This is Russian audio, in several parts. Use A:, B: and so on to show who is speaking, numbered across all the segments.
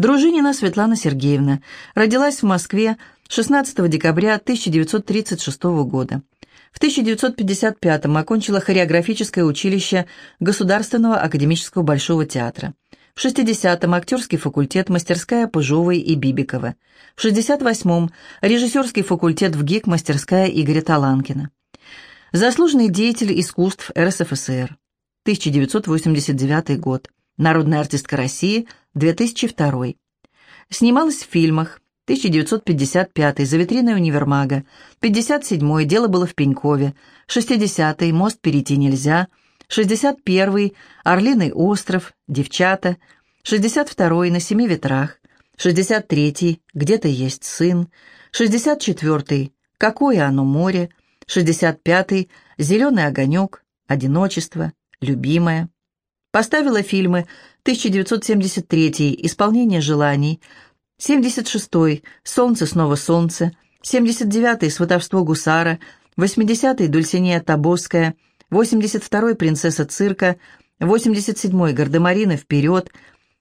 A: Дружинина Светлана Сергеевна родилась в Москве 16 декабря 1936 года. В 1955 окончила хореографическое училище Государственного академического Большого театра. В 60-м актерский факультет мастерская Пыжовой и Бибикова. В 68-м режиссерский факультет в ГИК мастерская Игоря Таланкина. Заслуженный деятель искусств РСФСР. 1989 год. Народная артистка России, 2002. Снималась в фильмах. 1955 «За витриной универмага», 57-й «Дело было в Пенькове», 60-й «Мост перейти нельзя», 61-й «Орлиный остров», «Девчата», 62-й «На семи ветрах», 63-й «Где-то есть сын», 64-й «Какое оно море», 65-й «Зеленый огонек», «Одиночество», «Любимая». Поставила фильмы 1973 «Исполнение желаний», 76-й «Солнце, снова солнце», 79-й «Сватовство гусара», 80-й «Дульсинея Тобоская», 82-й «Принцесса цирка», 87-й «Гардемарины вперед»,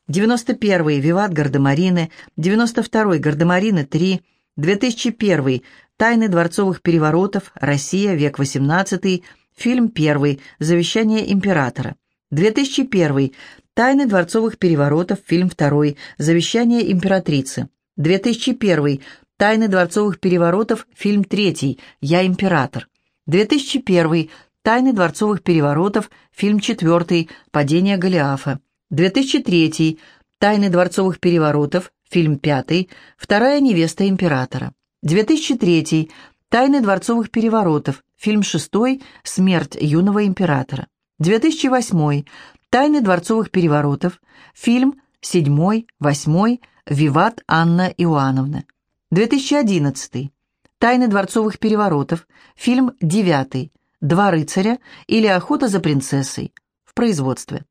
A: 91-й «Виват Гардемарины», 92-й «Гардемарины 3», 2001-й «Тайны дворцовых переворотов. Россия. Век XVIII», фильм первый. «Завещание императора», 2001 «Тайны дворцовых переворотов», фильм второй «Завещание императрицы». 2001. «Тайны дворцовых переворотов», фильм третий «Я император». 2001. «Тайны дворцовых переворотов», фильм четвертый «Падение Голиафа». 2003. «Тайны дворцовых переворотов», фильм пятый «Вторая невеста императора». 2003. «Тайны дворцовых переворотов», фильм шестой «Смерть юного императора». 2008. Тайны дворцовых переворотов. Фильм «Седьмой», «Восьмой», «Виват Анна Иоанновна». 2011. Тайны дворцовых переворотов. Фильм «Девятый», «Два рыцаря» или «Охота за принцессой» в производстве.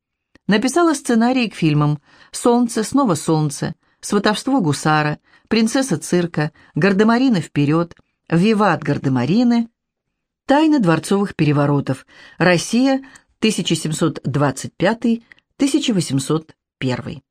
A: Написала сценарий к фильмам «Солнце, снова солнце», «Сватовство гусара», «Принцесса цирка», «Гардемарины вперед», «Виват Гардемарины», «Тайны дворцовых переворотов», «Россия, 1725-1801.